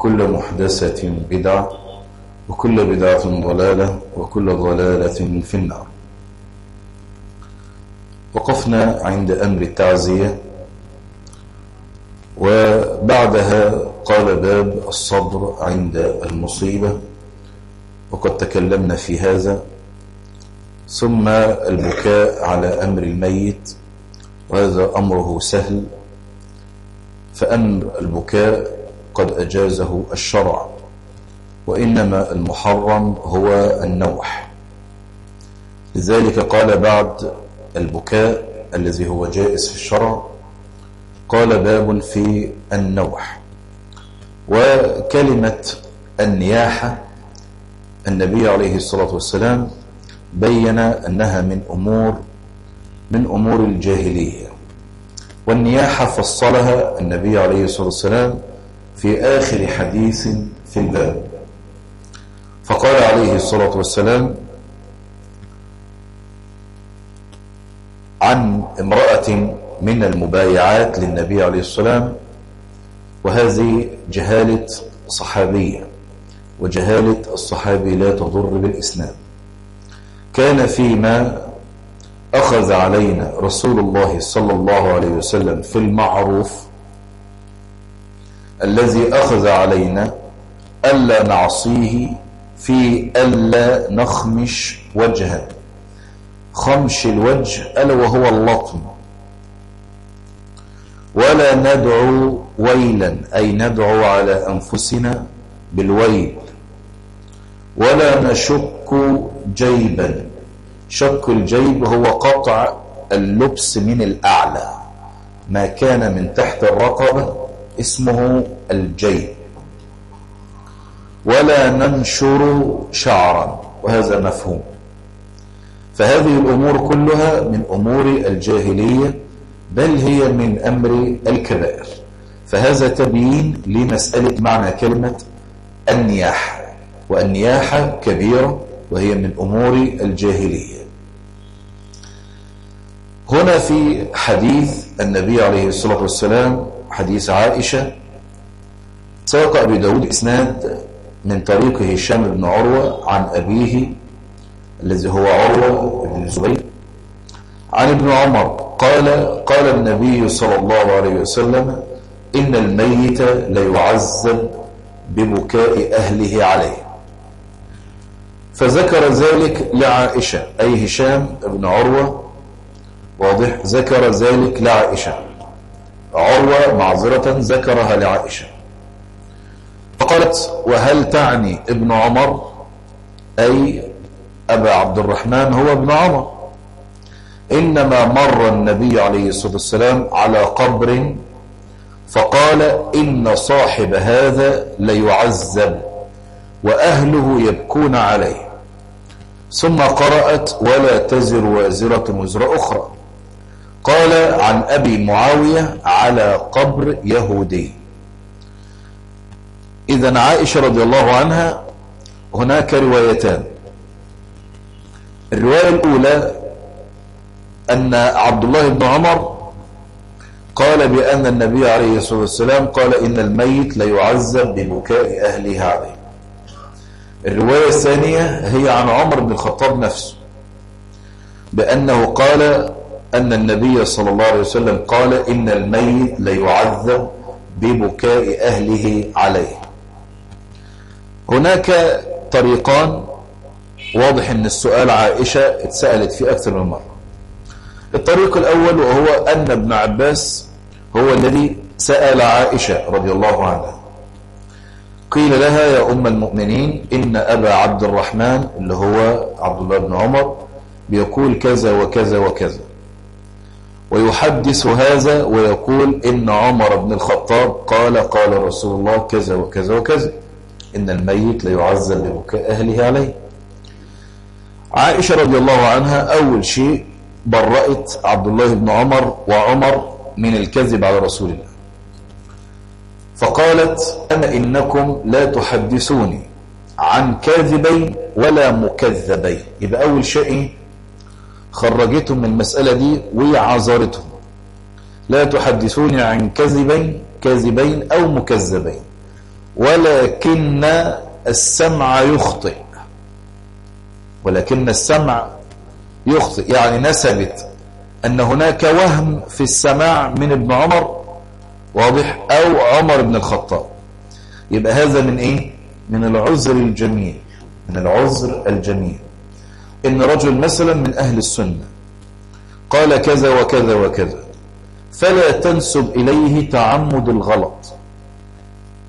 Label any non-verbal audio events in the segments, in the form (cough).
وكل محدثة بدعة وكل بدعة ضلالة وكل ضلالة في النار. وقفنا عند أمر التعزية وبعدها قال باب الصبر عند المصيبة وقد تكلمنا في هذا. ثم البكاء على أمر الميت وهذا أمره سهل. فأمر البكاء قد أجازه الشرع وإنما المحرم هو النوح. لذلك قال بعد البكاء الذي هو جائز في الشرع قال باب في النوح. وكلمة النياحة النبي عليه الصلاة والسلام بين أنها من أمور من أمور الجاهلية. والنياحة فصلها النبي عليه الصلاة والسلام في آخر حديث في الباب. فقال عليه الصلاة والسلام عن امرأة من المبايعات للنبي عليه السلام وهذه جهالة صحابية وجهالة الصحابي لا تضر بالإسلام. كان فيما أخذ علينا رسول الله صلى الله عليه وسلم في المعروف الذي أخذ علينا ألا نعصيه في ألا نخمش وجها خمش الوجه ألا وهو اللطم. ولا ندعو ويلا أي ندعو على أنفسنا بالويل. ولا نشك جيبا. شك الجيب هو قطع اللبس من الأعلى. ما كان من تحت الرقبة اسمه الجيب ولا ننشر شعرا وهذا مفهوم. فهذه الأمور كلها من أمور الجاهلية بل هي من أمر الكبائر. فهذا تبيين لمسألة معنى كلمة النياحة والنياحة كبيرة وهي من أمور الجاهلية. هنا في حديث النبي عليه الصلاة والسلام حديث عائشة. ساق أبي داود إسناد من طريق هشام بن عروة عن أبيه الذي هو عروة بن الزبير. عن ابن عمر قال قال النبي صلى الله عليه وسلم إن الميت ليعذب ببكاء أهله عليه. فذكر ذلك لعائشة أي هشام بن عروة. واضح ذكر ذلك لعائشة. عروة معذرة ذكرها لعائشة. فقالت وهل تعني ابن عمر أي أبا عبد الرحمن هو ابن عمر؟ إنما مر النبي عليه الصلاة والسلام على قبر فقال إن صاحب هذا ليعذب وأهله يبكون عليه. ثم قرأت ولا تزر وازرة وزر أخرى. قال عن أبي معاوية على قبر يهودي. إذا عائشة رضي الله عنها هناك روايتان. الرواية الأولى أن عبد الله بن عمر قال بأن النبي عليه الصلاة والسلام قال إن الميت ليعذب ببكاء أهله عليه الرواية الثانية هي عن عمر بن الخطاب نفسه بأنه قال أن النبي صلى الله عليه وسلم قال إن الميت ليعذب ببكاء أهله عليه. هناك طريقان واضح أن السؤال عائشة اتسألت فيه أكثر من مرة. الطريق الأول وهو أن ابن عباس هو الذي سأل عائشة رضي الله عنها. قيل لها يا أم المؤمنين إن أبا عبد الرحمن اللي هو عبد الله بن عمر بيقول كذا وكذا وكذا. ويحدث هذا ويقول إن عمر بن الخطاب قال قال رسول الله كذا وكذا وكذا. إن الميت ليعذب ببكاء أهله عليه. عائشة رضي الله عنها أول شيء برأت عبد الله بن عمر وعمر من الكذب على رسول الله. فقالت أنا إنكم لا تحدثوني عن كاذبين ولا مكذبين. يبقى أول شيء خرجتهم من المسألة دي وعذرتهم لا تحدثوني عن كذبين كاذبين أو مكذبين. ولكن السمع يخطئ. ولكن السمع يخطئ. يعني نسبت أن هناك وهم في السماع من ابن عمر واضح؟ أو عمر بن الخطاب. يبقى هذا من إيه؟ من العذر الجميل. من العذر الجميل. إن رجل مثلا من أهل السنة قال كذا وكذا وكذا فلا تنسب إليه تعمد الغلط.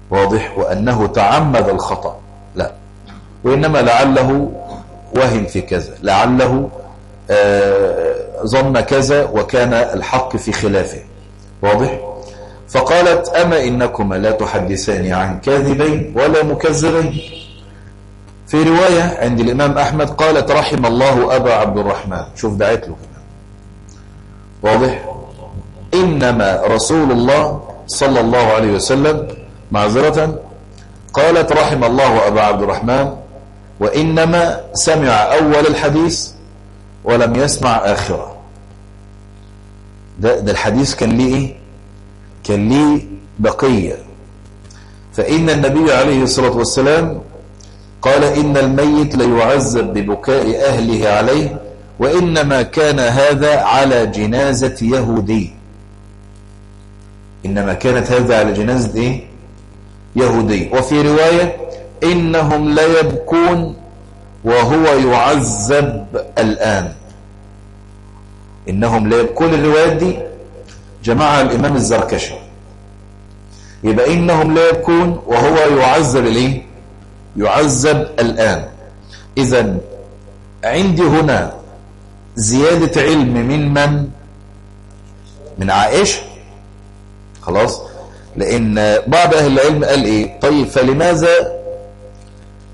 واضح؟ وأنه تعمد الخطأ. لا. وإنما لعله وهم في كذا. لعله ظن كذا وكان الحق في خلافه. واضح؟ فقالت أما إنكما لا تحدثان عن كاذبين ولا مكذبين. في رواية عند الإمام أحمد قالت رحم الله أبا عبد الرحمن. شوف دعيت له. واضح؟ إنما رسول الله صلى الله عليه وسلم معذرة. قالت رحم الله أبا عبد الرحمن وإنما سمع أول الحديث ولم يسمع آخره. ده, ده الحديث كان ليه إيه؟ كان ليه بقية. فإن النبي عليه الصلاة والسلام قال إن الميت ليعذب ببكاء أهله عليه وإنما كان هذا على جنازة يهودي. إنما كانت هذا على جنازة إيه؟ يهودي. وفي رواية إنهم لا يبكون وهو يعذب الآن. إنهم لا يبكون الروايات دي؟ جمعها الإمام الزركشي. يبقى إنهم لا يبكون وهو يعذب الإيه؟ يعذب الآن. إذا عندي هنا زيادة علم من من؟ من عائشة خلاص. لأن بعض أهل العلم قال إيه؟ طيب فلماذا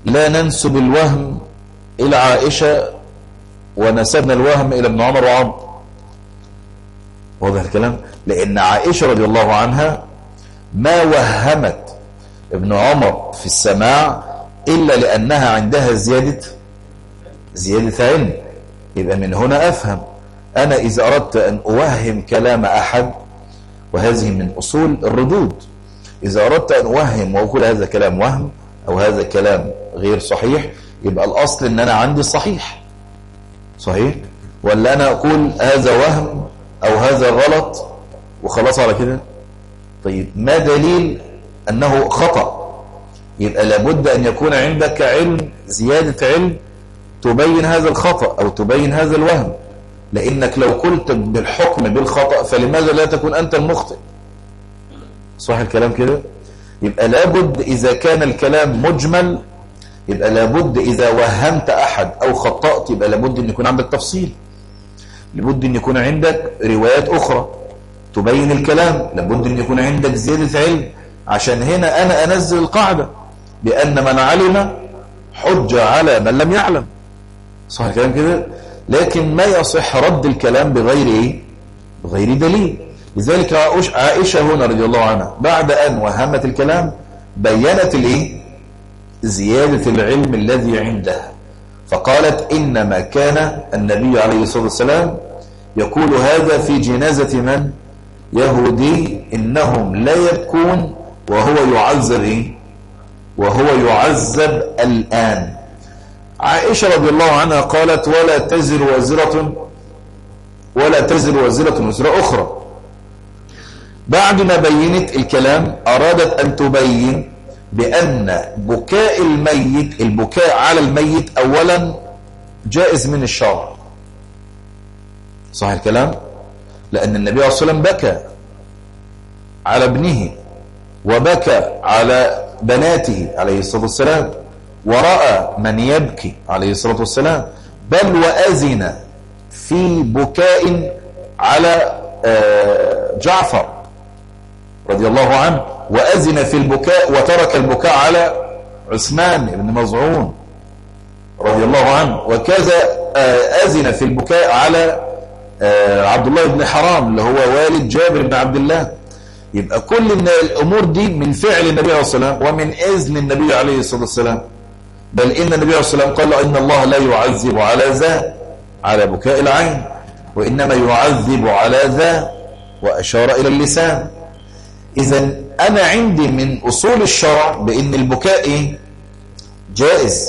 لا ننسب الوهم إلى عائشة ونسبنا الوهم إلى ابن عمر وعمر؟ واضح الكلام؟ لأن عائشة رضي الله عنها ما وهمت ابن عمر في السماع إلا لأنها عندها زيادة زيادة علم. يبقى من هنا أفهم. أنا إذا أردت أن أوهم كلام أحد وهذه من أصول الردود. إذا أردت أن أوهم وأقول هذا كلام وهم أو هذا كلام غير صحيح يبقى الأصل أن أنا عندي الصحيح صحيح؟ ولا أنا أقول هذا وهم أو هذا غلط وخلاص على كده؟ طيب ما دليل أنه خطأ؟ يبقى لابد أن يكون عندك علم زيادة علم تبين هذا الخطأ أو تبين هذا الوهم. لأنك لو قلت بالحكم بالخطأ فلماذا لا تكون أنت المخطئ؟ صح الكلام كده؟ يبقى لابد إذا كان الكلام مجمل يبقى لابد إذا وهمت أحد أو خطأت يبقى لابد أن يكون عندك تفصيل. لابد أن يكون عندك روايات أخرى تبين الكلام. لابد أن يكون عندك زيادة علم. عشان هنا أنا أنزل القاعدة. بأن من علم حجة على من لم يعلم. صح الكلام كده؟ لكن ما يصح رد الكلام بغير إيه؟ بغير دليل. لذلك عائشة هنا رضي الله عنها بعد أن وهمت الكلام بينت الإيه زيادة العلم الذي عندها. فقالت إنما كان النبي عليه الصلاة والسلام يقول هذا في جنازة من يهودي إنهم لا يبكون وهو يعذب إيه؟ وهو يعذب الآن. عائشة رضي الله عنها قالت ولا تزر وزرة ولا تزر وزرة وزر أخرى. بعد ما بينت الكلام أرادت أن تبين بأن بكاء الميت البكاء على الميت أولا جائز من الشرع. صح الكلام؟ لأن النبي عليه الصلاة والسلام بكى على ابنه وبكى على بناته عليه الصلاة والسلام ورأى من يبكي عليه الصلاة والسلام بل وأذن في بكاء على جعفر رضي الله عنه وأذن في البكاء وترك البكاء على عثمان بن مظعون رضي الله عنه وكذا أذن في البكاء على عبد الله بن حرام اللي هو والد جابر بن عبد الله. يبقى كل الأمور دي من فعل النبي عليه الصلاة والسلام ومن إذن النبي عليه الصلاة والسلام. بل إن النبي عليه الصلاة والسلام قال إن الله لا يعذب على ذا على بكاء العين وإنما يعذب على ذا وأشار إلى اللسان. إذا أنا عندي من أصول الشرع بأن البكاء؟ جائز.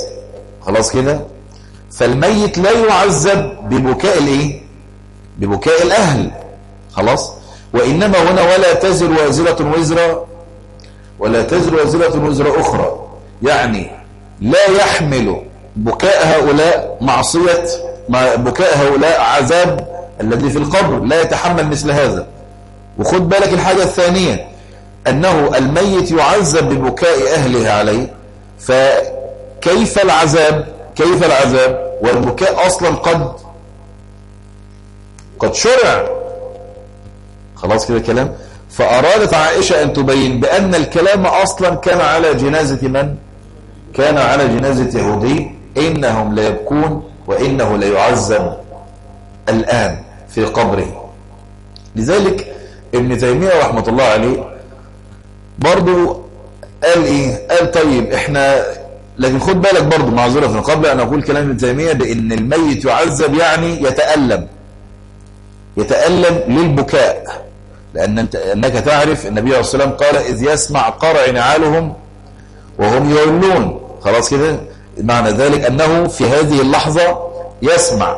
خلاص كده؟ فالميت لا يعذب ببكاء الإيه؟ ببكاء الأهل. خلاص؟ وإنما هنا ولا تزر وازرة وزر ولا تزر وازرة وزر أخرى. يعني لا يحمل بكاء هؤلاء معصية بكاء هؤلاء عذاب الذي في القبر لا يتحمل مثل هذا. وخد بالك الحاجة الثانية أنه الميت يعذب ببكاء أهله عليه فكيف العذاب؟ كيف العذاب؟ والبكاء أصلا قد قد شرع. خلاص كده كلام. فأرادت عائشة أن تبين بأن الكلام أصلا كان على جنازة من؟ كان على جنازة يهودي. إنهم لا يبكون وإنه لا يعذب الآن في قبره. لذلك ابن تيمية رحمة الله عليه برضو قال إيه؟ قال طيب إحنا لكن خد بالك برضو معذرة قبل أن أقول كلام ابن تيمية بأن الميت يعذب يعني يتألم. يتألم للبكاء. لأن أنت أنك تعرف النبي عليه الصلاة والسلام قال إذ يسمع قرع نعالهم وهم يولون. خلاص كده؟ معنى ذلك أنه في هذه اللحظة يسمع.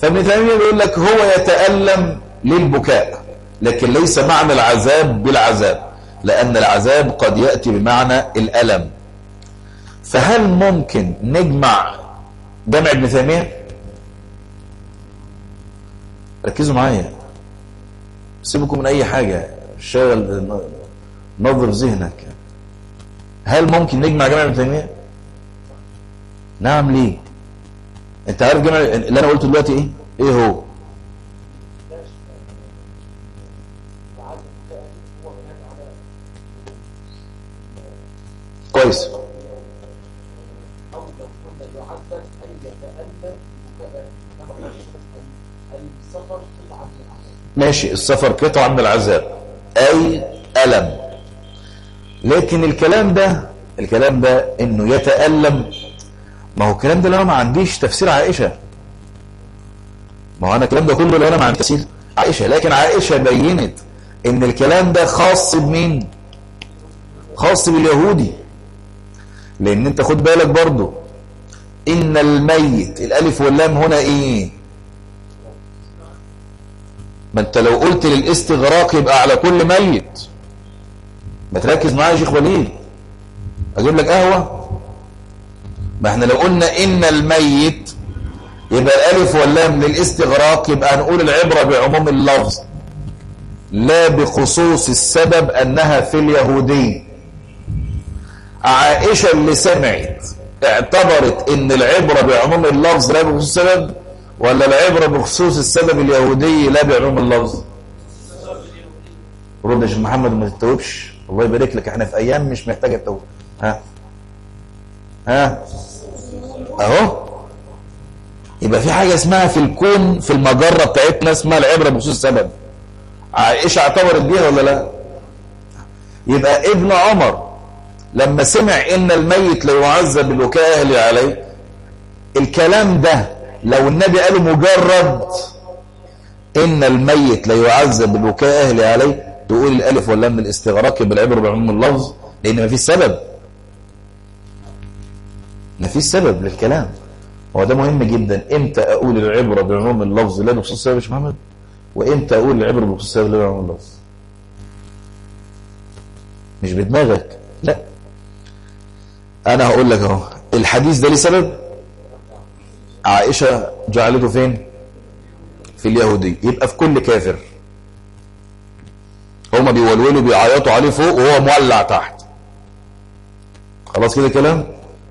فابن تيمية بيقول لك هو يتألم للبكاء لكن ليس معنى العذاب بالعذاب لأن العذاب قد يأتي بمعنى الألم. فهل ممكن نجمع جمع ابن تيمية؟ ركزوا معايا. سيبكم من أي حاجة شغل نظر ذهنك. هل ممكن نجمع جمع ابن تيمية نعم ليه؟ أنت عارف جمع اللي أنا قلته دلوقتي إيه؟ إيه هو؟ كويس. ماشي السفر قطعة من العذاب. أي ألم. لكن الكلام ده الكلام ده إنه يتألم. ما هو الكلام ده لو أنا ما عنديش تفسير عائشة. ما هو أنا الكلام ده كله لو أنا ما عندي تفسير عائشة. لكن عائشة بينت إن الكلام ده خاص بمين؟ خاص باليهودي. لأن أنت خد بالك برضو إن الميت الألف واللام هنا إيه؟ ما انت لو قلت للاستغراق يبقى على كل ميت. ما تركز معايا يا شيخ وليد. أجيب لك قهوة؟ ما إحنا لو قلنا إن الميت يبقى الألف واللام للاستغراق يبقى هنقول العبرة بعموم اللفظ. لا بخصوص السبب أنها في اليهودي عائشة اللي سمعت اعتبرت إن العبرة بعموم اللفظ لا بخصوص السبب؟ ولا العبرة بخصوص السبب اليهودي لا بعموم اللفظ. رد يا شيخ محمد ما تتوبش. الله يبارك لك. إحنا في أيام مش محتاجه التوبة. ها؟ ها؟ أهو. يبقى في حاجة اسمها في الكون في المجرة بتاعتنا اسمها العبرة بخصوص السبب. عائشة اعتبرت بيها ولا لا؟ يبقى ابن عمر لما سمع إن الميت لا يعذب بالبكاء أهلي عليه الكلام ده لو النبي قاله مجرد إن الميت لا يعذب ببكاء أهله عليه تقول الألف ولا من الاستغراق بالعبر بعموم اللفظ لأن ما فيش سبب. ما فيش سبب للكلام. هو ده مهم جدا. إمتى أقول العبرة بعموم اللفظ لا بخصوص السبب يا محمد؟ وإمتى أقول العبرة بخصوص السبب لا بعموم اللفظ؟ مش بدماغك. لا. أنا هقول لك أهو. الحديث ده ليه سبب؟ عائشة جعلته فين؟ في اليهودي يبقى في كل كافر. هما بيولولوا بيعيطوا عليه فوق وهو مولع تحت. خلاص كده كلام؟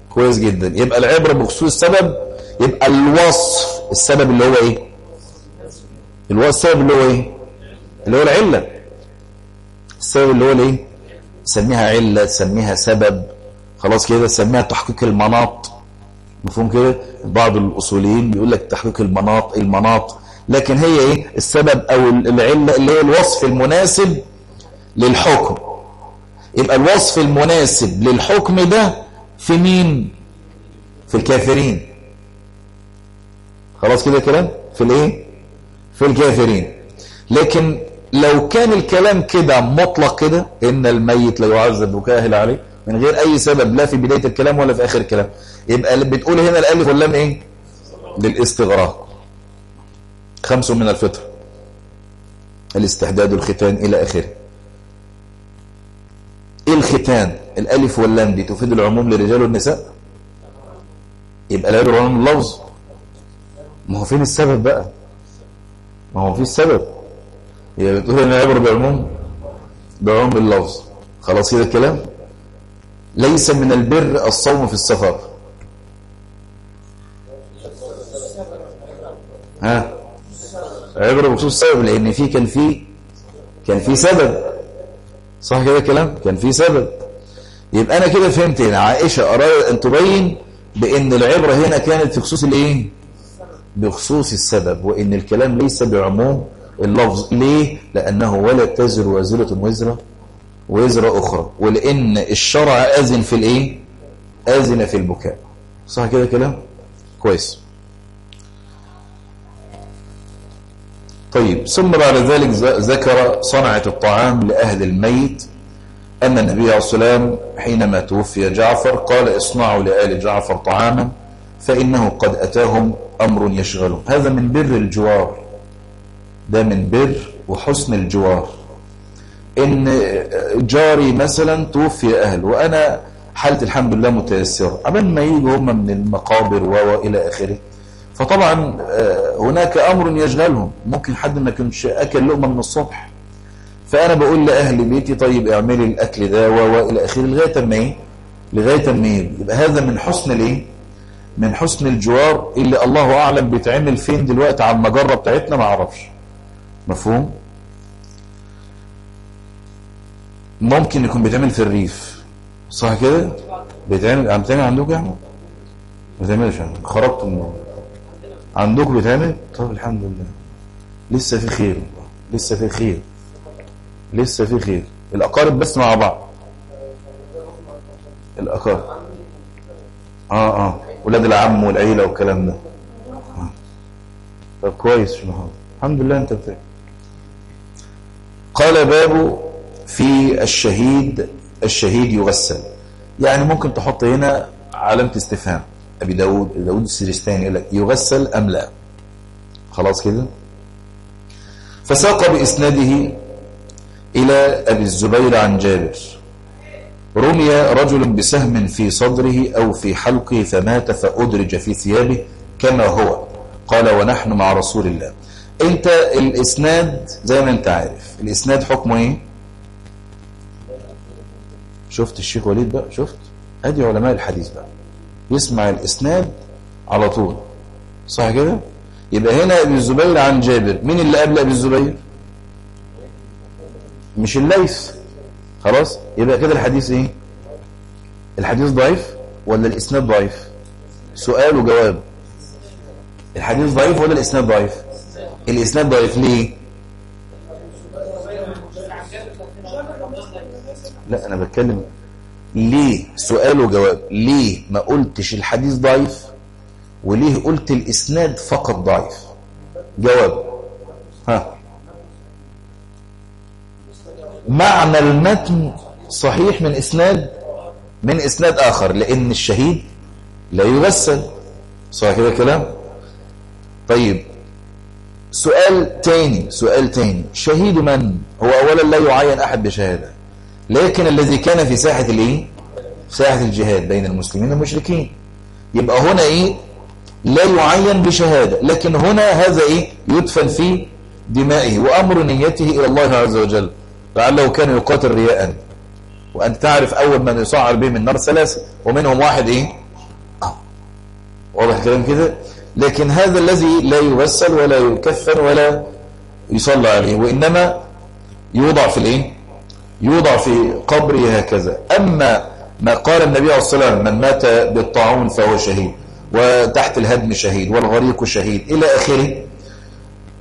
كويس جدا. يبقى العبرة بخصوص السبب يبقى الوصف السبب اللي هو إيه؟ الوصف السبب اللي هو إيه؟ اللي هو العلة. السبب اللي هو الإيه؟ تسميها علة تسميها سبب. خلاص كده تسميها تحقيق المناط. مفهوم كده؟ بعض الأصوليين بيقول لك تحقيق المناط المناط؟ لكن هي إيه؟ السبب أو العلة اللي هي الوصف المناسب للحكم. يبقى الوصف المناسب للحكم ده في مين؟ في الكافرين. خلاص كده كلام في الإيه؟ في الكافرين. لكن لو كان الكلام كده مطلق كده إن الميت لا يعذب وكاهل عليه من غير أي سبب لا في بداية الكلام ولا في آخر الكلام. يبقى بتقول هنا الألف واللام إيه؟ للاستغراق. خمس من الفطر. الاستحداد الختان إلى آخره. إيه الختان؟ الألف واللام دي تفيد العموم للرجال والنساء؟ يبقى العبر عموم اللفظ. ما هو فين السبب بقى؟ ما هو في السبب؟ هي بتقول إن العبر بعموم بعموم اللفظ. خلاص كده الكلام؟ ليس من البر الصوم في السفر. ها؟ عبر بخصوص السبب لأن في كان في كان في سبب. صح كده الكلام؟ كان في سبب. يبقى أنا كده فهمت هنا. عائشة أرادت أن تبين بأن العبرة هنا كانت في خصوص الإيه؟ بخصوص السبب وإن الكلام ليس بعموم اللفظ. ليه؟ لأنه ولا تزر وازرة وزر وزر أخرى. ولان الشرع اذن في الإيه؟ اذن في البكاء. صح كده كلام؟ كويس. طيب ثم بعد ذلك ذكر صنعة الطعام لأهل الميت أن النبي عليه السلام حينما توفي جعفر قال اصنعوا لآل جعفر طعاما فإنه قد أتاهم أمر يشغلهم. هذا من بر الجوار. ده من بر وحسن الجوار. إن جاري مثلا توفي أهل وأنا حالة الحمد لله متيسرة. أمن ما يجوا هم من المقابر وإلى آخره. فطبعا هناك أمر يشغلهم. ممكن حد ما كانش أكل لقمة من الصبح. فأنا بقول لأهل بيتي طيب اعملي الأكل ده وإلى آخره لغاية ما إيه؟ لغاية ما إيه؟ يبقى هذا من حسن الإيه؟ من حسن الجوار اللي الله أعلم بيتعمل فين دلوقتي على المجرة بتاعتنا ما أعرفش. مفهوم؟ ممكن يكون بيتعمل في الريف. صح كده؟ بيتعمل عم عندكم يا عم؟ ما تعملش خرجتوا من عندكم. بيتعمل؟ طب الحمد لله. لسه في خير. لسه في خير. لسه في خير. الأقارب بس مع بعض. الأقارب. آه آه. ولاد العم والعيلة والكلام ده. آه. طب كويس شنو؟ هذا الحمد لله أنت بتاعي قال باب في الشهيد الشهيد يغسل. يعني ممكن تحط هنا علامة استفهام. أبي داود داود السجستاني يقول لك يغسل أم لا؟ خلاص كده؟ فساق بإسناده إلى أبي الزبير عن جابر. رمي رجل بسهم في صدره أو في حلقه فمات فأدرج في ثيابه كما هو. قال ونحن مع رسول الله. أنت الإسناد زي ما أنت عارف. الإسناد حكمه إيه؟ شفت الشيخ وليد بقى؟ شفت؟ أدي علماء الحديث بقى. يسمع الإسناد على طول. صح كده؟ يبقى هنا أبي الزبير عن جابر. مين اللي قبل أبي الزبير؟ مش الليث. خلاص؟ يبقى كده الحديث إيه؟ الحديث ضعيف ولا الإسناد ضعيف؟ سؤال وجواب. الحديث ضعيف ولا الإسناد ضعيف؟ الإسناد ضعيف. ليه؟ لا أنا بتكلم ليه سؤال وجواب. ليه ما قلتش الحديث ضعيف؟ وليه قلت الإسناد فقط ضعيف؟ جواب. ها. معنى المتن صحيح من إسناد من إسناد آخر لأن الشهيد لا يغسل. صحيح كده كلام طيب سؤال تاني سؤال تاني. شهيد من؟ هو أولا لا يعين أحد بشهادة. لكن الذي كان في ساحة الإيه؟ ساحة الجهاد بين المسلمين والمشركين. يبقى هنا إيه؟ لا يعين بشهادة لكن هنا هذا إيه؟ يدفن في دمائه وأمر نيته إلى الله عز وجل. لعله كان يقاتل رياء. وأنت تعرف أول من يصعر به من النار ثلاثة ومنهم واحد إيه؟ آه. واضح كلام كده؟ لكن هذا الذي لا يغسل ولا يكفن ولا يصلى عليه وإنما يوضع في الإيه؟ يوضع في قبره هكذا. أما ما قال النبي عليه الصلاة والسلام من مات بالطاعون فهو شهيد وتحت الهدم شهيد والغريق شهيد إلى آخره.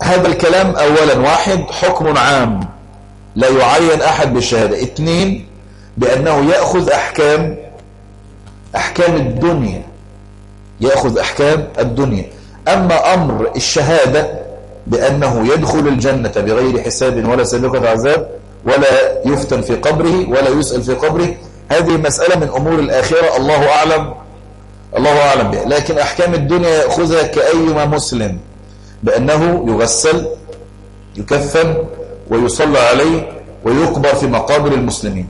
هذا الكلام أولا. واحد حكم عام. لا يعين أحد بالشهادة. اثنين بأنه يأخذ أحكام أحكام الدنيا. يأخذ أحكام الدنيا. أما أمر الشهادة بأنه يدخل الجنة بغير حساب ولا سابقة عذاب ولا يفتن في قبره ولا يسأل في قبره. هذه مسألة من أمور الآخرة الله أعلم. الله أعلم بها. لكن أحكام الدنيا يأخذها كأيما مسلم بأنه يغسل يكفن ويصلى عليه ويقبر في مقابر المسلمين.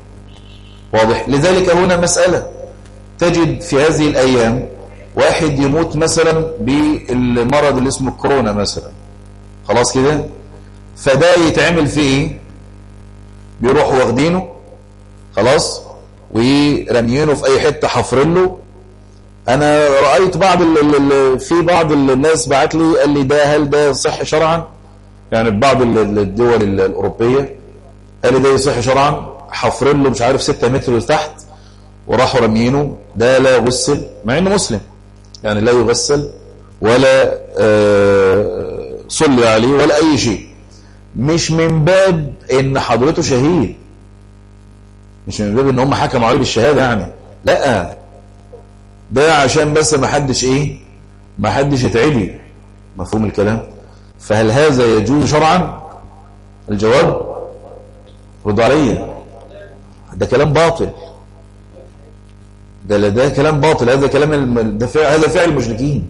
واضح؟ لذلك هنا مسألة. تجد في هذه الأيام واحد يموت مثلا بالمرض اللي اسمه كورونا مثلا. خلاص كده؟ فده يتعمل فيه بيروحوا واخدينه خلاص؟ ورميينه في أي حتة حفرين له. أنا رأيت بعض ال في بعض الناس بعت لي قال لي ده هل ده صح شرعا؟ يعني بعض الدول الأوروبية قال لي ده يصح شرعا. حفرين له مش عارف 6 متر لتحت وراحوا رميينه ده لا يغسل مع إنه مسلم. يعني لا يغسل ولا صلي عليه ولا أي شيء. مش من باب إن حضرته شهيد. مش من باب إن هم حكموا عليه بالشهادة يعني. لا. ده عشان بس ما حدش إيه؟ ما حدش يتعدي. مفهوم الكلام. فهل هذا يجوز شرعا؟ الجواب رد عليا ده كلام باطل. ده ده كلام باطل. هذا كلام ده فعل هذا فعل المشركين.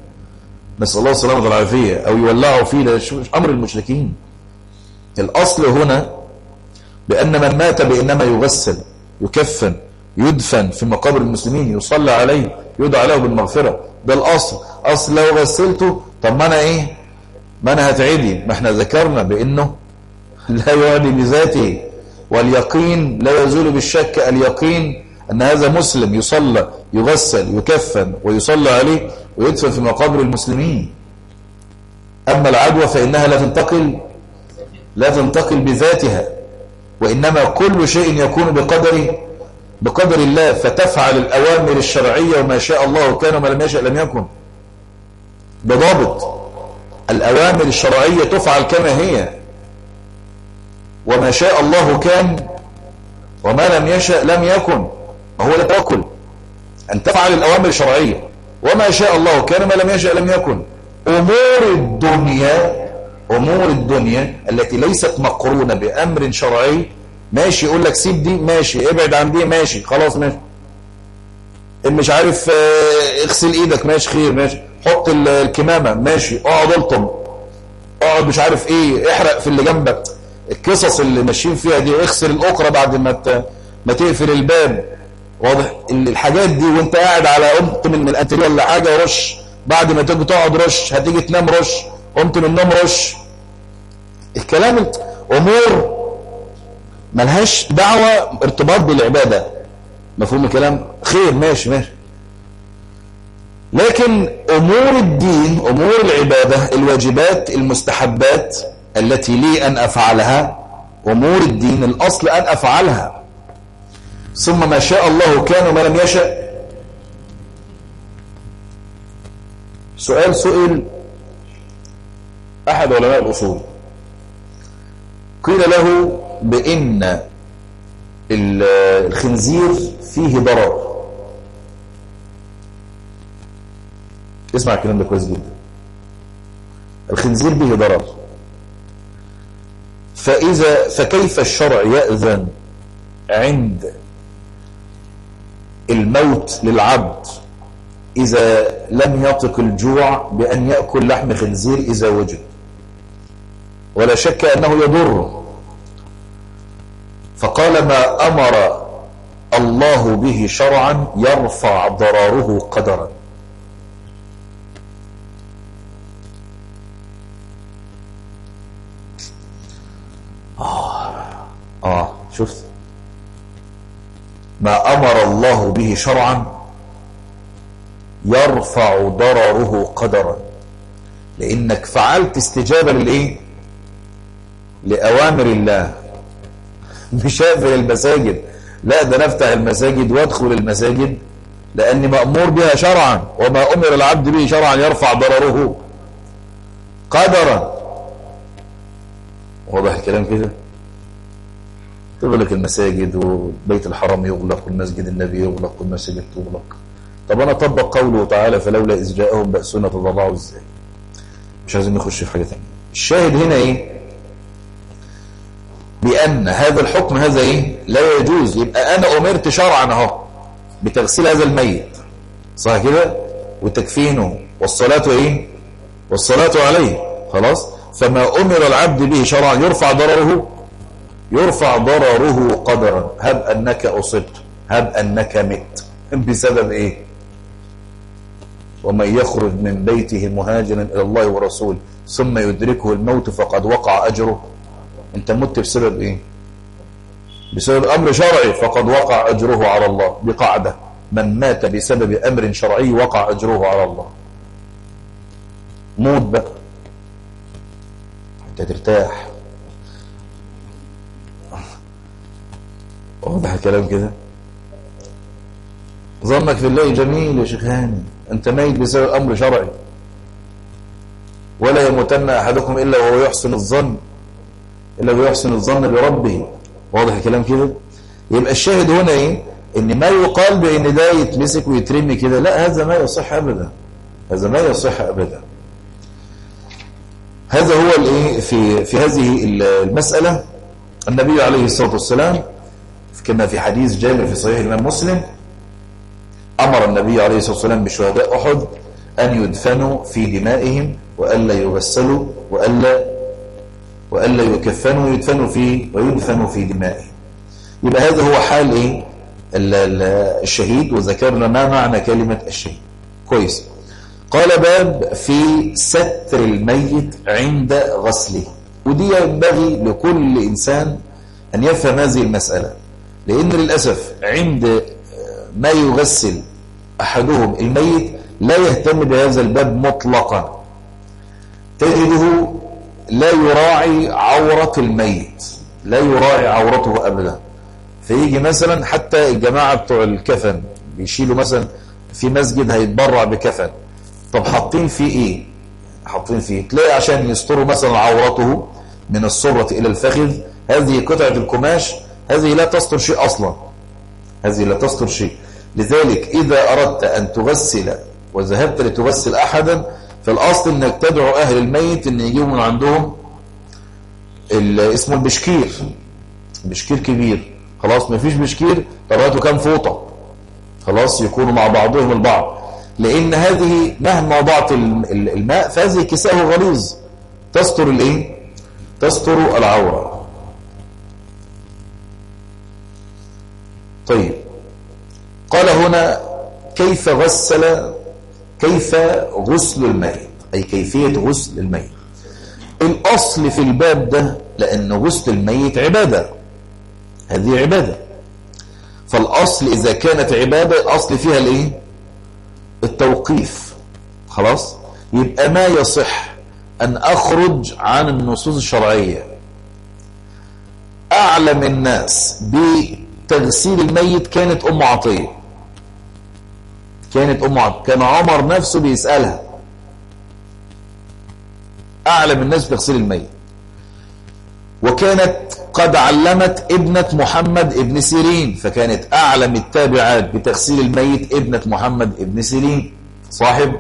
نسأل الله السلامة والعافية. أو يولعوا فيه أمر المشركين. الأصل هنا بأن من مات بإنما يغسل يكفن يدفن في مقابر المسلمين يصلى عليه يدعى له بالمغفرة. ده الأصل. أصل لو غسلته طب ما أنا إيه؟ ما أنا هتعدي ما إحنا ذكرنا بأنه لا يعدي بذاته. واليقين لا يزول بالشك. اليقين أن هذا مسلم يصلى يغسل يكفن ويصلى عليه ويدفن في مقابر المسلمين. أما العدوى فإنها لا تنتقل لا تنتقل بذاتها وإنما كل شيء يكون بقدر بقدر الله فتفعل الأوامر الشرعية وما شاء الله كان وما لم يشاء لم يكن. بضابط الأوامر الشرعية تفعل كما هي وما شاء الله كان وما لم يشاء لم يكن وهو تأكل أن تفعل الأوامر الشرعية وما شاء الله كان وما لم يشاء لم يكن. أمور الدنيا أمور الدنيا التي ليست مقرونة بأمر شرعي. ماشي يقول لك سيب دي ماشي. ابعد عن دي ماشي. خلاص ماشي. مش عارف اغسل إيدك ماشي خير ماشي. حط الكمامة ماشي. اقعد ألطم. اقعد مش عارف إيه. احرق في اللي جنبك. القصص اللي ماشيين فيها دي اغسل الأخرى بعد ما ما تقفل الباب. واضح؟ الحاجات دي وانت قاعد على قمت من الاتريه ولا حاجة رش. بعد ما تيجي تقعد رش. هتيجي تنام رش. قمت من النوم رش. الكلام أمور ملهاش دعوة ارتباط بالعبادة. مفهوم الكلام؟ خير ماشي ماشي. لكن أمور الدين أمور العبادة الواجبات المستحبات التي لي أن أفعلها أمور الدين الأصل أن أفعلها. ثم ما شاء الله كان وما لم يشاء سؤال سئل أحد علماء الأصول. قيل له بإن الخنزير فيه ضرر. اسمع الكلام ده كويس جدا. الخنزير به ضرر. فإذا فكيف الشرع يأذن عند الموت للعبد إذا لم يطق الجوع بأن يأكل لحم خنزير إذا وجد؟ ولا شك أنه يضر. فقال ما أمر الله به شرعا يرفع ضراره قدرا. آه. آه. شفت؟ ما أمر الله به شرعا يرفع ضرره قدرا. لأنك فعلت استجابة للإيه؟ لأوامر الله. (laughs) مش هقفل المساجد. لا ده نفتح المساجد وادخل المساجد لأني مأمور بها شرعا وما أمر العبد به شرعا يرفع ضرره قدرا. واضح الكلام كده؟ تغلق المساجد وبيت الحرام يغلق والمسجد النبي يغلق والمساجد تغلق. طب أنا طبق قوله تعالى فلولا إذ جاءهم بأسنا تضرعوا إزاي؟ مش عايزين نخش في حاجة ثانية الشاهد هنا إيه؟ بأن هذا الحكم هذا إيه؟ لا يجوز. يبقى أنا أمرت شرعا أهو بتغسيل هذا الميت. صح كده؟ وتكفينه. والصلاة إيه؟ والصلاة عليه. خلاص؟ فما أمر العبد به شرعا يرفع ضرره؟ يرفع ضرره قدرا. هب أنك أصبت. هب أنك مت. (laughs) بسبب إيه؟ ومن يخرج من بيته مهاجرا إلى الله ورسوله ثم يدركه الموت فقد وقع أجره. انت مت بسبب إيه؟ بسبب أمر شرعي فقد وقع اجره على الله بقاعدة. من مات بسبب أمر شرعي وقع اجره على الله. موت بقى. انت ترتاح. واضح الكلام كده؟ ظنك في الله جميل يا شيخ هاني. انت ميت بسبب أمر شرعي. ولا يموتن أحدكم إلا وهو يحسن الظن. إلا ويحسن الظن بربه. واضح الكلام كده؟ يبقى الشاهد هنا إيه؟ إن ما يقال بأن ده يتمسك ويترمي كده لا هذا ما يصح أبدا. هذا ما يصح أبدا. هذا هو الإيه؟ في في هذه المسألة. النبي عليه الصلاة والسلام كما في حديث جابر في صحيح الإمام مسلم أمر النبي عليه الصلاة والسلام بشهداء أحد أن يدفنوا في دمائهم وألا يغسلوا وألا وألا يكفنوا ويدفنوا في ويدفنوا في دمائه. يبقى هذا هو حال إيه؟ الشهيد وذكرنا ما معنى كلمة الشهيد. كويس. قال باب في ستر الميت عند غسله. ودي ينبغي لكل إنسان أن يفهم هذه المسألة. لأن للأسف عند ما يغسل أحدهم الميت لا يهتم بهذا الباب مطلقا. تجده لا يراعي عورة الميت. لا يراعي عورته أبدا. فيجي مثلا حتى الجماعة بتوع الكفن بيشيلوا مثلا في مسجد هيتبرع بكفن. طب حاطين فيه إيه؟ حاطين فيه. تلاقي عشان يستروا مثلا عورته من السرة إلى الفخذ هذه قطعة القماش هذه لا تستر شيء أصلا. هذه لا تستر شيء. لذلك إذا أردت أن تغسل وذهبت لتغسل أحدا فالأصل أنك تدعو أهل الميت أن يجيبوا من عندهم اسمه البشكير. بشكير كبير. خلاص ما فيش بشكير طب كام فوطة. خلاص يكونوا مع بعضهم البعض. لأن هذه مهما وضعت الماء فهذه كساه غليظ تستر الإيه؟ تستر العورة. طيب. قال هنا كيف غسل كيف غسل الميت؟ أي كيفية غسل الميت؟ الأصل في الباب ده لأن غسل الميت عبادة. هذه عبادة. فالأصل إذا كانت عبادة الأصل فيها الإيه؟ التوقيف. خلاص؟ يبقى ما يصح أن أخرج عن النصوص الشرعية. أعلم الناس بتغسيل الميت كانت أم عطية. كانت أم عطية كان عمر نفسه بيسألها. أعلم الناس بتغسيل الميت. وكانت قد علمت ابنة محمد ابن سيرين فكانت أعلم التابعات بتغسيل الميت ابنة محمد ابن سيرين. صاحب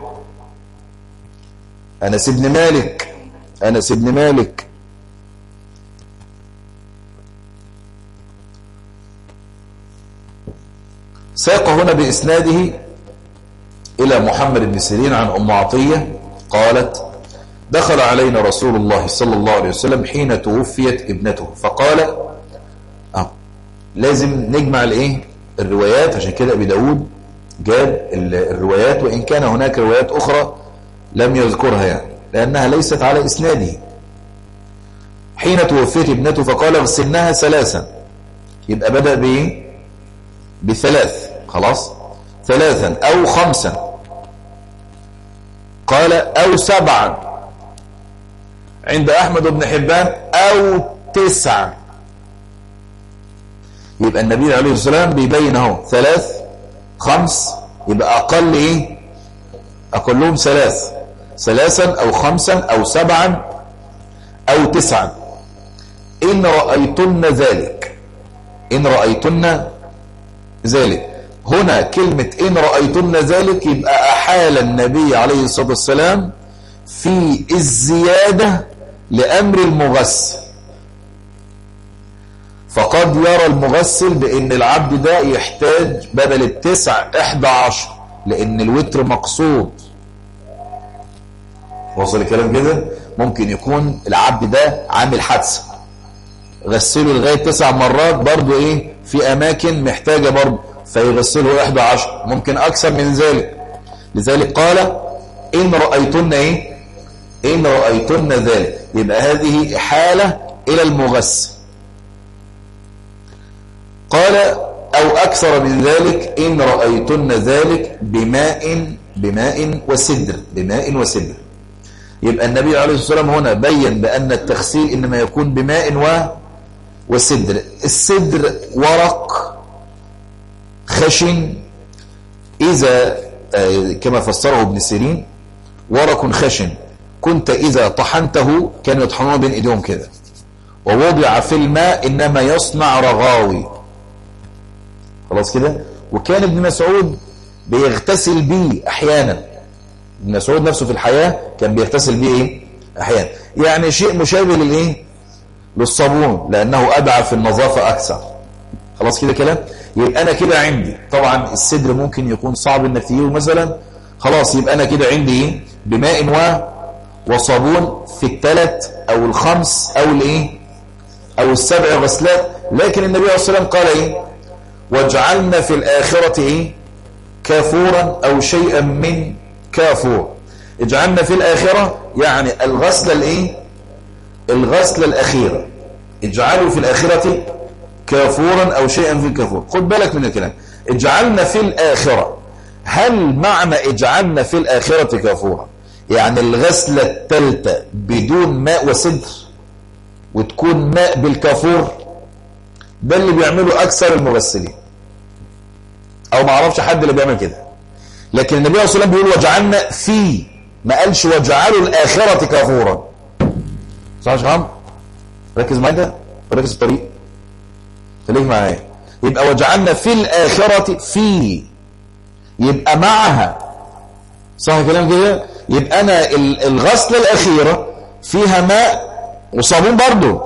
أنس بن مالك. أنس بن مالك. ساق هنا بإسناده إلى محمد بن سيرين عن أم عطية قالت دخل علينا رسول الله صلى الله عليه وسلم حين توفيت ابنته. فقال آه لازم نجمع الإيه؟ الروايات. عشان كده أبي داود جاب الروايات وإن كان هناك روايات أخرى لم يذكرها يعني لأنها ليست على إسناده. حين توفيت ابنته فقال اغسلناها ثلاثا. يبقى بدأ بإيه؟ بثلاث خلاص؟ ثلاثا أو خمسا. قال أو سبعا. عند أحمد بن حبان أو تسعا. يبقى النبي عليه الصلاة والسلام بيبين أهو. ثلاث خمس يبقى أقل إيه؟ أقلهم ثلاث. ثلاثا أو خمسا أو سبعا أو تسعا. إن رأيتن ذلك. إن رأيتن ذلك. هنا كلمة إن رأيتن ذلك يبقى أحال النبي عليه الصلاة والسلام في الزيادة لأمر المغسل. فقد يرى المغسل بأن العبد ده يحتاج بدل التسع إحدى عشر لأن الوتر مقصود. وصل الكلام كده؟ ممكن يكون العبد ده عامل حادثة. غسله لغاية تسع مرات برضو إيه؟ في أماكن محتاجة برضو. فيغسله إحدى عشر. ممكن أكثر من ذلك. لذلك قال إن رأيتن إيه؟ إن رأيتن ذلك. يبقى هذه إحالة إلى المغسل قال أو أكثر من ذلك إن رأيتن ذلك بماء بماء وسدر. بماء وسدر. يبقى النبي عليه الصلاة والسلام هنا بين بأن التغسيل إنما يكون بماء و والسدر السدر ورق. خشن إذا كما فسره ابن سيرين ورق خشن. كنت إذا طحنته كانوا يطحنون بين إيديهم كده. ووضع في الماء إنما يصنع رغاوي. خلاص كده؟ وكان ابن مسعود بيغتسل به أحيانا. ابن مسعود نفسه في الحياة كان بيغتسل به إيه؟ أحيانا. يعني شيء مشابه للإيه؟ للصابون لأنه ادعى في النظافة أكثر. خلاص كده كلام؟ يبقى أنا كده عندي. طبعا الصدر ممكن يكون صعب إنك تجيبه مثلا. خلاص يبقى أنا كده عندي إيه بماء و وصابون في الثلاث أو الخمس أو الإيه؟ أو السبع غسلات. لكن النبي عليه الصلاه والسلام قال إيه؟ واجعلنا في الآخرة إيه؟ كافورا أو شيئا من كافور. اجعلنا في الآخرة يعني الغسلة الإيه؟ الغسلة الأخيرة اجعلوا في الآخرة كافورا أو شيئا في الكافور. خد بالك من الكلام. اجعلنا في الآخرة. هل معنى اجعلنا في الآخرة كافورا؟ يعني الغسلة الثالثة بدون ماء وسدر وتكون ماء بالكافور. ده اللي بيعمله أكثر المغسلين. أو ما أعرفش حد اللي بيعمل كده. لكن النبي عليه الصلاة والسلام بيقول وجعلنا في. ما قالش وجعلوا الآخرة كافورا. صح يا ركز معايا ده ركز الطريق. خليك معايا. يبقى وجعلنا في الآخرة في. يبقى معها. صح كلام كده؟ يبقى أنا الغسلة الأخيرة فيها ماء وصابون برضو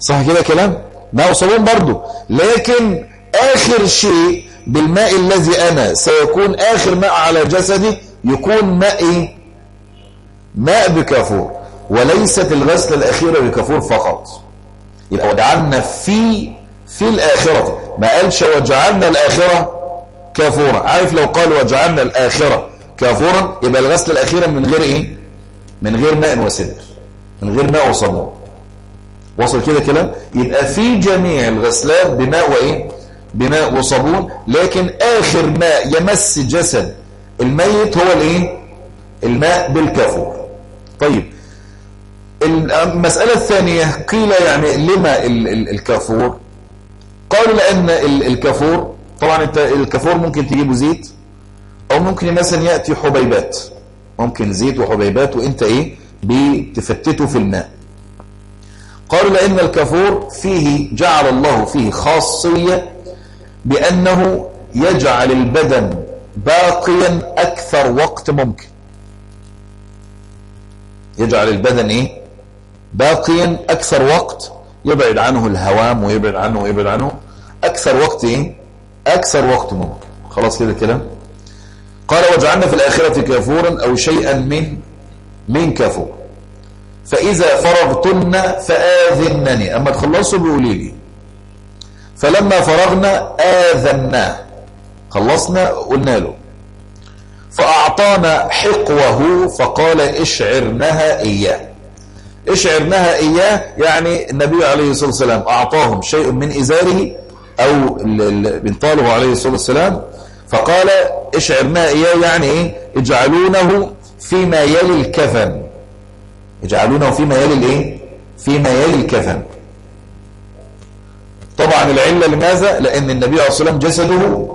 صح كده كلام؟ ماء وصابون برضو لكن آخر شيء بالماء الذي أنا سيكون آخر ماء على جسدي يكون ماء إيه؟ ماء بكافور. وليست الغسلة الأخيرة بكافور فقط. يبقى وجعلنا في في الآخرة. ما قالش وجعلنا الآخرة كافورا. عارف لو قال وجعلنا الآخرة كافورا يبقى الغسلة الأخيرة من غير إيه؟ من غير ماء وسدر. من غير ماء وصابون. وصل كده كلام؟ يبقى في جميع الغسلات بماء وإيه؟ بماء وصابون. لكن آخر ماء يمس جسد الميت هو الإيه؟ الماء بالكافور. طيب. المسألة الثانية قيل يعني لما الكافور؟ قالوا لأن الكافور طبعا أنت الكافور ممكن تجيبه زيت أو ممكن مثلا يأتي حبيبات. ممكن زيت وحبيبات وأنت إيه؟ بتفتته في الماء. قالوا لأن الكافور فيه جعل الله فيه خاصية بأنه يجعل البدن باقيا أكثر وقت ممكن. يجعل البدن إيه؟ باقيا أكثر وقت يبعد عنه الهوام ويبعد عنه ويبعد عنه. أكثر وقت إيه؟ أكثر وقت ممكن. خلاص كده كلام قال وجعلنا في الآخرة كافورا أو شيئا من من كافور. فإذا فرغتن فآذنني. أما تخلصوا بيقولي لي. فلما فرغنا آذناه خلصنا قلنا له. فأعطانا حقوه فقال اشعرنها إياه. اشعرنها إياه يعني النبي عليه الصلاة والسلام أعطاهم شيء من إزاره أو بنطاله عليه الصلاة والسلام فقال اشعرنها إياه يعني إيه؟ اجعلونه فيما يلي الكفن. اجعلونه فيما يلي الإيه؟ فيما يلي الكفن. طبعا العلة لماذا؟ لأن النبي عليه الصلاة والسلام جسده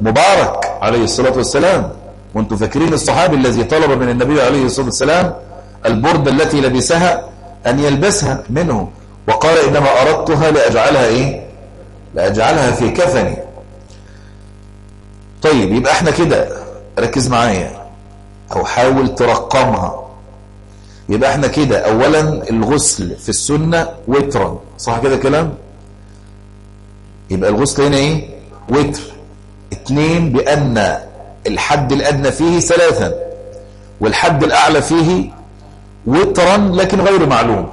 مبارك عليه الصلاة والسلام. وأنتم فاكرين الصحابي الذي طلب من النبي عليه الصلاة والسلام البردة التي لبسها أن يلبسها منه. وقال إنما أردتها لأجعلها إيه؟ لأجعلها في كفني. طيب يبقى إحنا كده. ركز معايا. أو حاول ترقمها. يبقى إحنا كده. أولا الغسل في السنة وترا. صح كده كلام؟ يبقى الغسل هنا إيه؟ وتر. اتنين بأن الحد الأدنى فيه ثلاثا والحد الأعلى فيه وترا لكن غير معلوم.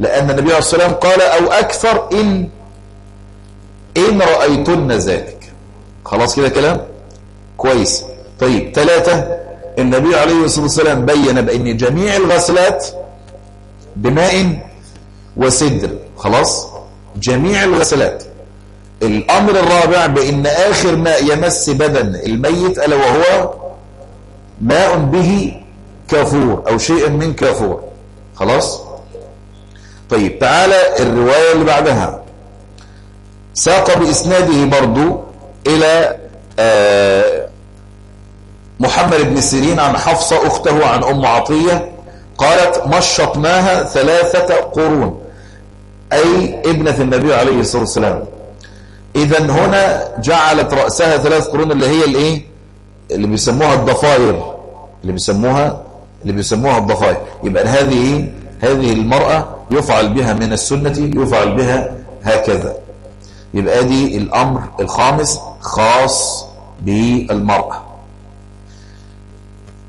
لأن النبي عليه الصلاة والسلام قال أو أكثر إن إن رأيتن ذلك. خلاص كده كلام؟ كويس. طيب ثلاثة النبي عليه الصلاة والسلام بين بأن جميع الغسلات بماء وسدر. خلاص؟ جميع الغسلات. الأمر الرابع بأن آخر ماء يمس بدن الميت ألا وهو ماء به كافور أو شيء من كافور. خلاص؟ طيب تعالى الرواية اللي بعدها. ساق بإسناده برضو إلى آه محمد بن سيرين عن حفصة أخته عن أم عطية قالت مشطناها ثلاثة قرون. أي ابنة النبي عليه الصلاة والسلام. إذا هنا جعلت رأسها ثلاث قرون اللي هي الإيه؟ اللي بيسموها الضفائر. اللي بيسموها اللي بيسموها الضفائر يبقى هذه هذه المرأة يفعل بها من السنة يفعل بها هكذا. يبقى دي الأمر الخامس خاص بالمرأة.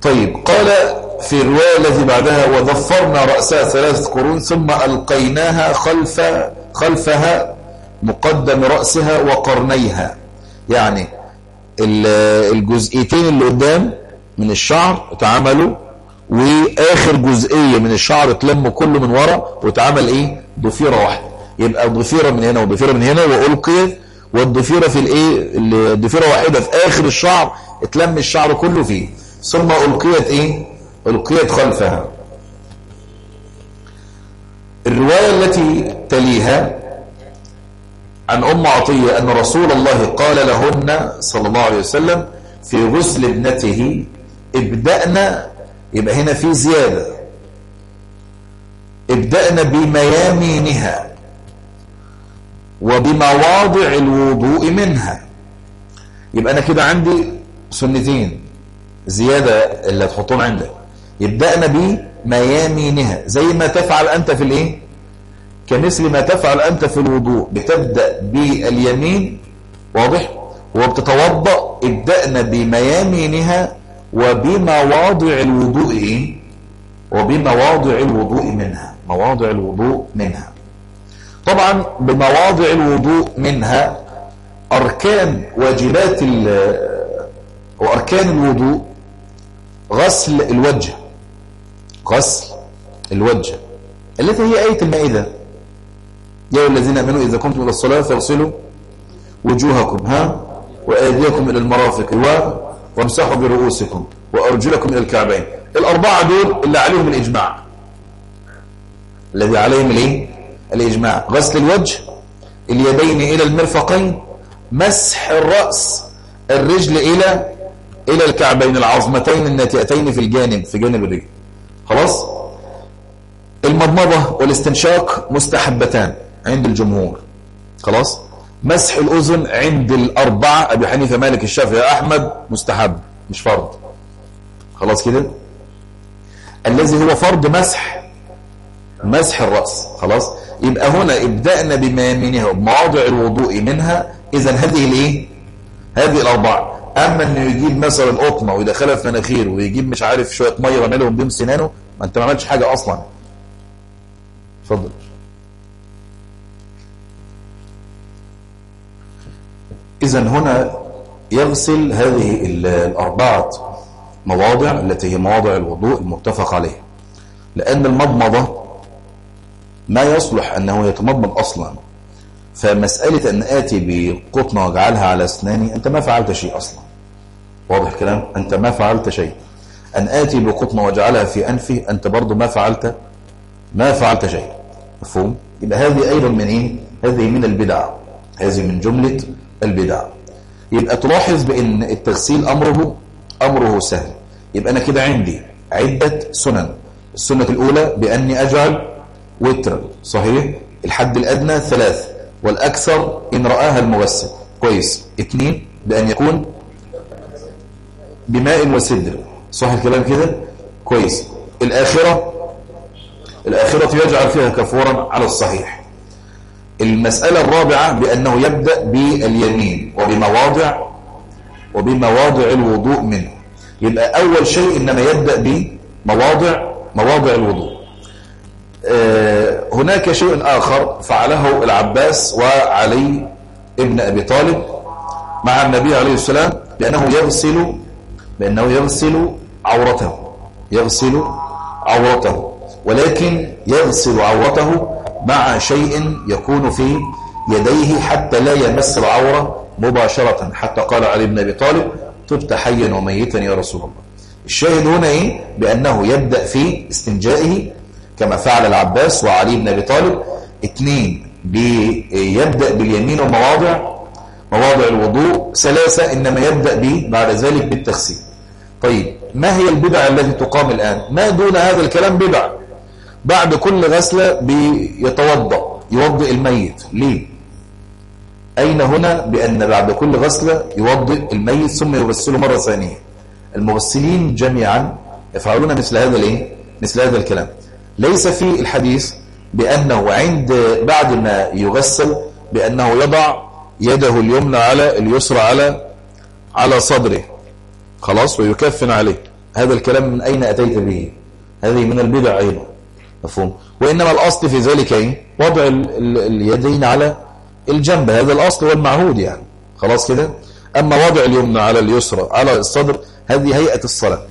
طيب قال في الرواية التي بعدها وظفرنا رأسها ثلاث قرون ثم ألقيناها خلف خلفها مقدم رأسها وقرنيها. يعني الجزئيتين اللي قدام من الشعر اتعملوا وآخر جزئية من الشعر اتلموا كله من ورا واتعمل إيه؟ ضفيرة واحدة. يبقى ضفيرة من هنا وضفيرة من هنا وألقي والضفيرة في الإيه؟ الضفيرة واحدة في آخر الشعر اتلم الشعر كله فيه. ثم ألقيت إيه؟ ألقيت خلفها. الرواية التي تليها عن أم عطية أن رسول الله قال لهن صلى الله عليه وسلم في غسل ابنته ابدأنا يبقى هنا في زيادة. ابدأنا بميامينها وبمواضع الوضوء منها. يبقى أنا كده عندي سنتين زيادة اللي هتحطهم عندك. يبدأنا بميامينها. زي ما تفعل أنت في الإيه؟ كمثل ما تفعل أنت في الوضوء. بتبدأ باليمين واضح؟ وبتتوضأ. ابدأنا بميامينها وبمواضع الوضوء؟ وبمواضع الوضوء منها مواضع الوضوء منها. طبعا بمواضع الوضوء منها أركان واجبات وأركان الوضوء غسل الوجه. غسل الوجه. التي هي آية المائدة. يا الذين آمنوا إذا قمتم إلى الصلاة فاغسلوا وجوهكم ها؟ وأيديكم إلى المرافق وامسحوا برؤوسكم وأرجلكم إلى الكعبين. الأربعة دول اللي عليهم الإجماع. الذي عليهم الإيه؟ الإجماع. غسل الوجه اليدين إلى المرفقين مسح الرأس الرجل إلى إلى الكعبين العظمتين الناتئتين في الجانب في جانب الرجل. خلاص؟ المضمضة والاستنشاق مستحبتان عند الجمهور. خلاص؟ مسح الأذن عند الأربعة. أبي حنيفة مالك الشافعي أحمد مستحب مش فرض. خلاص كده؟ الذي هو فرض مسح مسح الرأس. خلاص؟ يبقى هنا ابدأنا بميامنها وبمواضع الوضوء منها. إذا هذه الإيه؟ هذه الأربعة. أما أنه يجيب مثلا قطنة ويدخلها في مناخيره ويجيب مش عارف شوية مية ويعملهم بيهم سنانه ما أنت ما عملتش حاجة أصلا. اتفضل. إذا هنا يغسل هذه الأربعة مواضع التي هي مواضع الوضوء المتفق عليها لأن المضمضة ما يصلح أنه يتمضمض أصلا. فمسألة أن آتي بقطنة وأجعلها على أسناني أنت ما فعلت شيء أصلا. واضح كلام أنت ما فعلت شيء. أن آتي بقطنة وأجعلها في أنفي أنت برضو ما فعلت ما فعلت شيء. مفهوم؟ يبقى هذه أيضا من إيه؟ هذه من البدع هذه من جملة البدع. يبقى تلاحظ بأن التغسيل أمره أمره سهل. يبقى أنا كده عندي عدة سنن. السنة الأولى بأني أجعل وترا. صحيح؟ الحد الأدنى ثلاث. والأكثر إن رآها المغسل كويس. اثنين بأن يكون بماء وسدر. صح الكلام كده؟ كويس. الآخرة الآخرة يجعل فيها كفورا على الصحيح. المسألة الرابعة بأنه يبدأ باليمين وبمواضع وبمواضع الوضوء منه. يبقى أول شيء إنما يبدأ بمواضع مواضع الوضوء. آه هناك شيء آخر فعله العباس وعلي ابن أبي طالب مع النبي عليه السلام بأنه يغسل بأنه يغسل عورته. يغسل عورته. ولكن يغسل عورته مع شيء يكون في يديه حتى لا يمس العورة مباشرة. حتى قال علي بن أبي طالب تبت حيا وميتا يا رسول الله. الشاهد هنا إيه؟ بأنه يبدأ في استنجائه كما فعل العباس وعلي بن أبي طالب. اثنين يبدأ باليمين ومواضع مواضع الوضوء. ثلاثة إنما يبدأ به بعد ذلك بالتغسيل. طيب ما هي البدع التي تقام الآن؟ ما دون هذا الكلام بدع بعد كل غسلة بيتوضأ يوضئ الميت. ليه؟ أين هنا؟ بأن بعد كل غسلة يوضئ الميت ثم يغسله مرة ثانية. المغسلين جميعا يفعلون مثل هذا الإيه؟ مثل هذا الكلام. ليس في الحديث بأنه عند بعد ما يغسل بأنه يضع يده اليمنى على اليسرى على على صدره. خلاص ويكفن عليه. هذا الكلام من أين أتيت به؟ هذه من البدع أيضا. مفهوم؟ وإنما الأصل في ذلك إيه؟ وضع ال ال اليدين على الجنب. هذا الأصل والمعهود يعني. خلاص كده؟ أما وضع اليمنى على اليسرى على الصدر هذه هيئة الصلاة.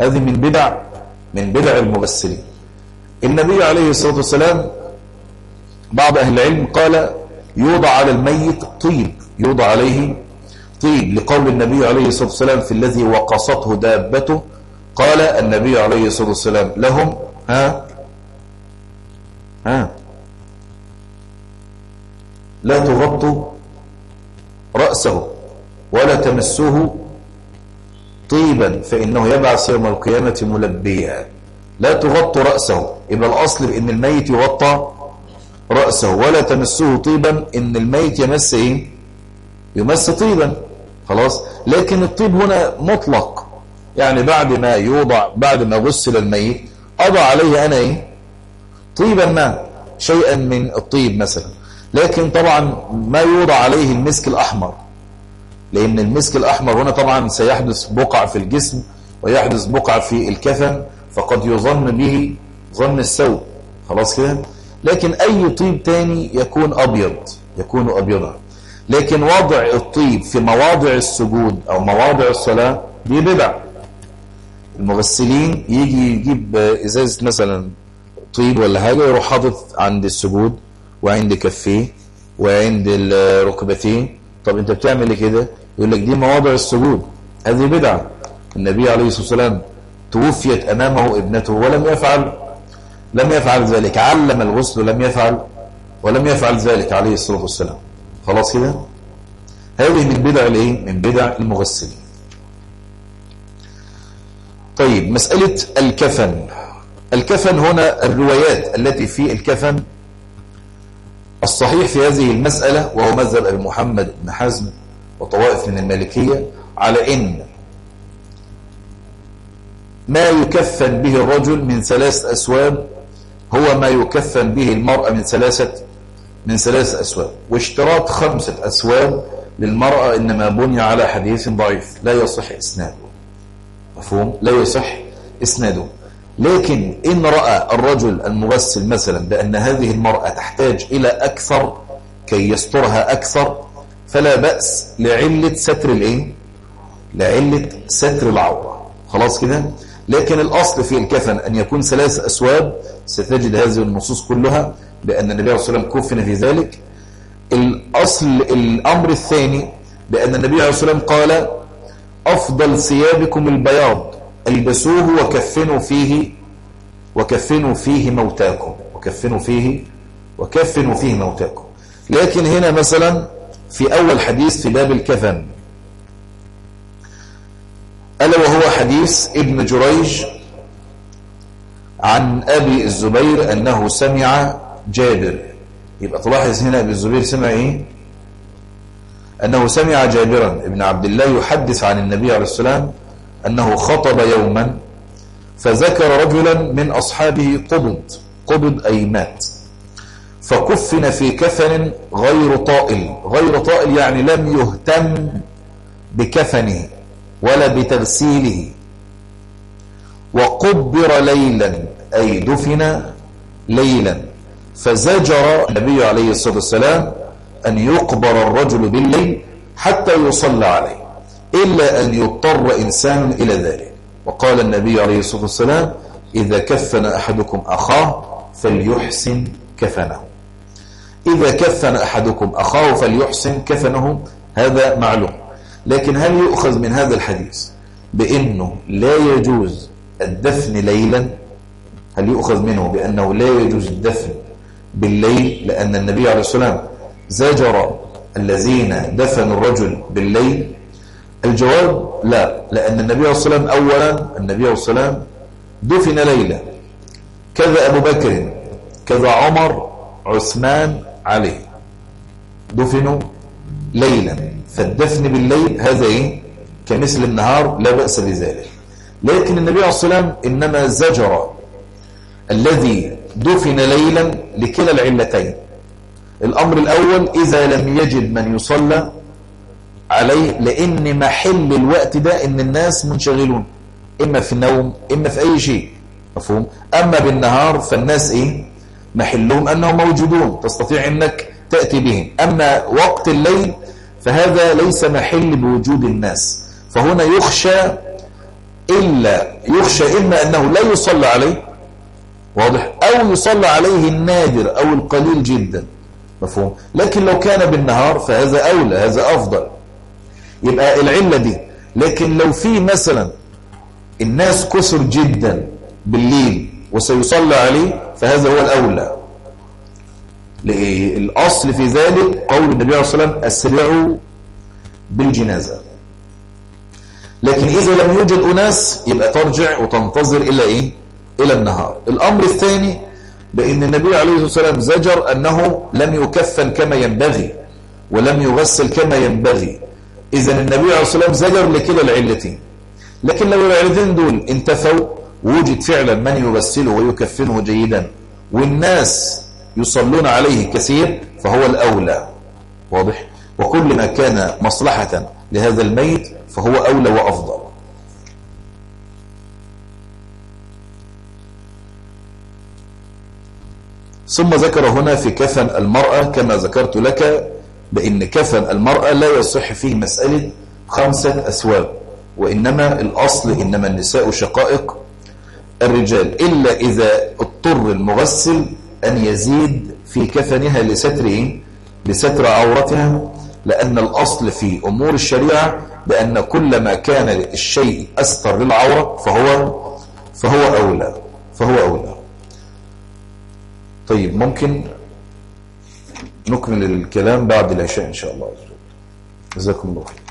هذه من بدع من بدع المغسلين. النبي عليه الصلاة والسلام بعض أهل العلم قال يوضع على الميت طيب يوضع عليه طيب لقول النبي عليه الصلاة والسلام في الذي وقصته دابته قال النبي عليه الصلاة والسلام لهم ها ها. لا تغطوا رأسه ولا تمسوه طيبا فإنه يبعث يوم القيامة ملبيا. لا تغطوا رأسه. يبقى الأصل بأن الميت يغطى رأسه. ولا تمسوه طيبا إن الميت يمس إيه؟ يمس طيبا. خلاص؟ لكن الطيب هنا مطلق. يعني بعد ما يوضع بعد ما غسل الميت أضع عليه أنا إيه؟ طيبا ما شيئا من الطيب مثلا. لكن طبعا ما يوضع عليه المسك الأحمر. لأن المسك الأحمر هنا طبعا سيحدث بقع في الجسم ويحدث بقع في الكفن فقد يظن به ظن السوء خلاص كده؟ لكن أي طيب تاني يكون أبيض يكون أبيضا. لكن وضع الطيب في مواضع السجود أو مواضع الصلاة دي بدع. المغسلين يجي يجيب إزازة مثلا طيب ولا حاجة يروح حاطط عند السجود وعند كفيه وعند الركبتين. طب انت بتعمل إيه كده؟ يقول لك دي مواضع السجود هذه بدعة. النبي عليه الصلاة والسلام توفيت أمامه ابنته ولم يفعل لم يفعل ذلك علم الغسل لم يفعل ولم يفعل ذلك عليه الصلاة والسلام. خلاص كده؟ هذه من بدع الإيه؟ من بدع المغسلين. طيب مسألة الكفن. الكفن هنا الروايات التي في الكفن الصحيح في هذه المسألة وهو مذهب أبي محمد بن حزم وطوائف من المالكية على إن ما يكفن به الرجل من ثلاث أسواب هو ما يكفن به المرأة من ثلاثة من ثلاث أسواب. واشتراط خمسة أسواب للمرأة إنما بني على حديث ضعيف لا يصح إسناده. مفهوم؟ لا يصح إسناده. لكن إن رأى الرجل المغسل مثلا بأن هذه المرأة تحتاج إلى أكثر كي يسترها أكثر فلا بأس لعلة ستر الإيه؟ لعلة ستر العورة. خلاص كده؟ لكن الأصل في الكفن أن يكون ثلاث أسواب ستجد هذه النصوص كلها بأن النبي عليه الصلاة والسلام كفن في ذلك. الأصل الأمر الثاني بأن النبي عليه الصلاة والسلام قال أفضل ثيابكم البياض. البسوه وكفنوا فيه وكفنوا فيه موتاكم وكفنوا فيه وكفنوا فيه موتاكم. لكن هنا مثلا في أول حديث في باب الكفن ألا وهو حديث ابن جريج عن أبي الزبير أنه سمع جابر. يبقى تلاحظ هنا أبي الزبير سمع إيه؟ أنه سمع جابرا ابن عبد الله يحدث عن النبي عليه السلام أنه خطب يوما فذكر رجلا من أصحابه قبض قبض أي مات فكفن في كفن غير طائل غير طائل يعني لم يهتم بكفنه ولا بتغسيله. وقبر ليلا أي دفن ليلا. فزجر النبي عليه الصلاة والسلام أن يقبر الرجل بالليل حتى يصلى عليه. إلا أن يضطر إنسان إلى ذلك. وقال النبي عليه الصلاة والسلام إذا كفن أحدكم أخاه فليحسن كفنه. إذا كفن أحدكم أخاه فليحسن كفنه هذا معلوم. لكن هل يؤخذ من هذا الحديث بأنه لا يجوز الدفن ليلا؟ هل يؤخذ منه بأنه لا يجوز الدفن بالليل؟ لأن النبي عليه السلام زجر الذين دفنوا الرجل بالليل الجواب لا لأن النبي عليه الصلاة والسلام أولا النبي عليه الصلاة والسلام دفن ليلة. كذا أبو بكر كذا عمر عثمان علي. دفنوا ليلا. فالدفن بالليل هذا إيه كمثل النهار لا بأس بذلك. لكن النبي عليه الصلاة والسلام إنما زجر الذي دفن ليلا لكلا العلتين. الأمر الأول إذا لم يجد من يصلى عليه لأن محل الوقت ده إن الناس منشغلون إما في النوم إما في أي شيء مفهوم؟ أما بالنهار فالناس إيه؟ محلهم أنهم موجودون تستطيع أنك تأتي بهم. أما وقت الليل فهذا ليس محل بوجود الناس. فهنا يخشى إلا يخشى إما أنه لا يصلى عليه واضح؟ أو يصلى عليه النادر أو القليل جدا مفهوم؟ لكن لو كان بالنهار فهذا أولى هذا أفضل. يبقى العلة دي. لكن لو في مثلا الناس كثر جدا بالليل وسيصلى عليه فهذا هو الأولى. الأصل في ذلك قول النبي عليه الصلاة والسلام أسرعوا بالجنازة. لكن إذا لم يوجد أناس يبقى ترجع وتنتظر إلى إيه؟ إلى النهار. الأمر الثاني بأن النبي عليه الصلاة والسلام زجر أنه لم يكفن كما ينبغي ولم يغسل كما ينبغي. إذا النبي عليه الصلاة والسلام زجر لكلا العلتين. لكن لو العلتين دول انتفوا وجد فعلا من يغسله ويكفنه جيدا والناس يصلون عليه كثير فهو الأولى. واضح؟ وكل ما كان مصلحة لهذا الميت فهو أولى وأفضل. ثم ذكر هنا في كفن المرأة كما ذكرت لك بأن كفن المرأة لا يصح فيه مسألة خمسة أسواب وإنما الأصل إنما النساء شقائق الرجال إلا إذا اضطر المغسل أن يزيد في كفنها لستر لستر عورتها لأن الأصل في أمور الشريعة بأن كل ما كان الشيء أستر للعورة فهو فهو أولى فهو أولى. طيب ممكن نكمل الكلام بعد العشاء إن شاء الله جزاكم الله خير.